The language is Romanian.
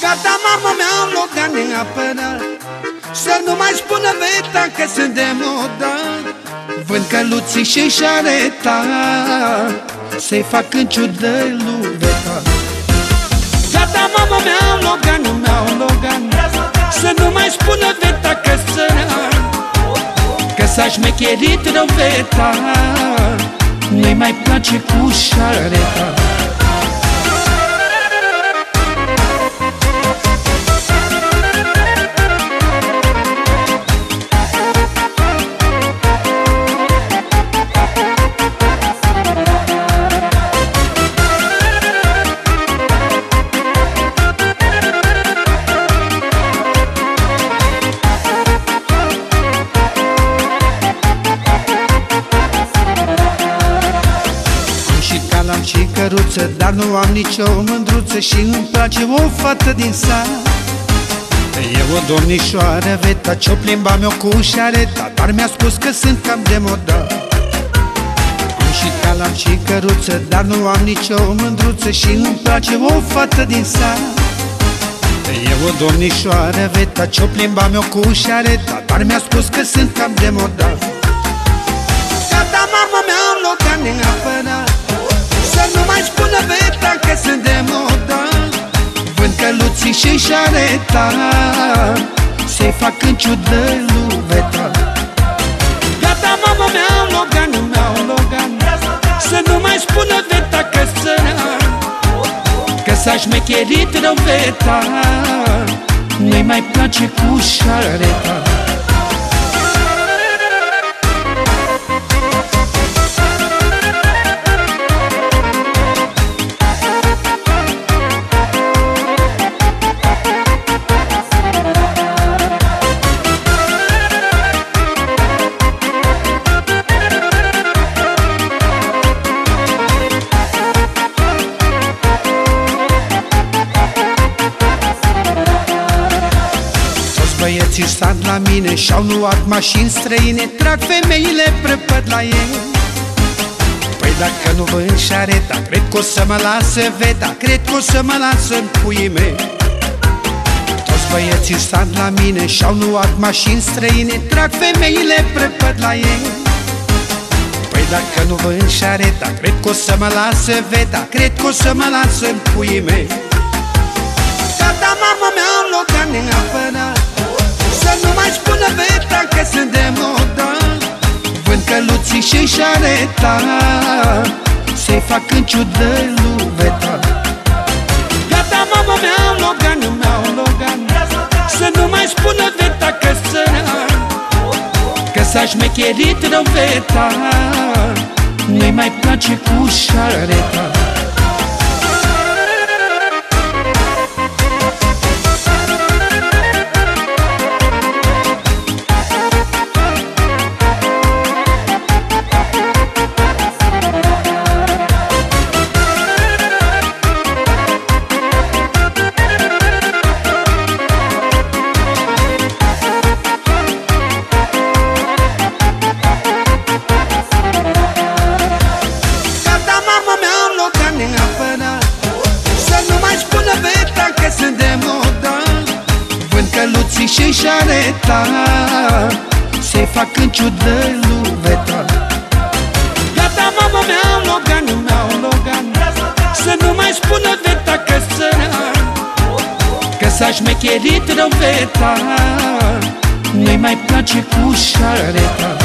Gata, mamă, mi-am logat neapărat. Să nu mai spună veta că sunt de modă. Vând căluții și șareta Să-i fac în ciudă lui veta Gata, mamă, mi-am logat, nu mi-au logat Să nu mai spună veta că sunt Că s-a șmecherit rău veta Nu-i mai place cu șareta căruță Dar nu am nicio mândruță Și îmi place o fată din sat. E o domnișoară, veta Ce-o plimba mea cu șareta Dar mi-a spus că sunt cam de modă Am și calam și căruță Dar nu am nicio mândruță Și îmi place o fată din sat. E o domnișoară, veta Ce-o plimba mea cu șareta Dar mi-a spus că sunt cam de modă Gata, mama mi-am locat neapărat și șareta Să-i fac în ciudă lui Veta Gata, mama, mi-au logan, nu mi-au logan Să nu mai spună Veta că săra Că s-a șmecherit rău Veta Nu-i mai place cu șareta Băieții stat la mine Și-au luat mașini străine Trag femeile prăpăd la ei. Păi dacă nu vând șareta Cred că o să mă lasă veta Cred că o să mă lasă în puii mei. Toți băieții stat la mine Și-au luat mașini străine Trag femeile prăpăd la ei. Păi dacă nu vând șareta Cred că o să mă lasă veta Cred că o să mă lasă în puii mei. Gata, mamă, mi-am locat sunt de modă Vând căluții și șareta Să-i fac în ciudă lui Veta Gata, mama, mi-au logan, nu mi-au logan. Să nu mai spună Veta că săra Că s-a șmecherit rău Veta. Nu-i mai place cu șareta căluții și șareta Se fac în ciudă lui Veta Gata, mama, mi-au logan, nu mi-au logan. Să nu mai spună Veta că săra Că s-a șmecherit rău Veta. Nu-i mai place cu șareta